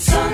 It's on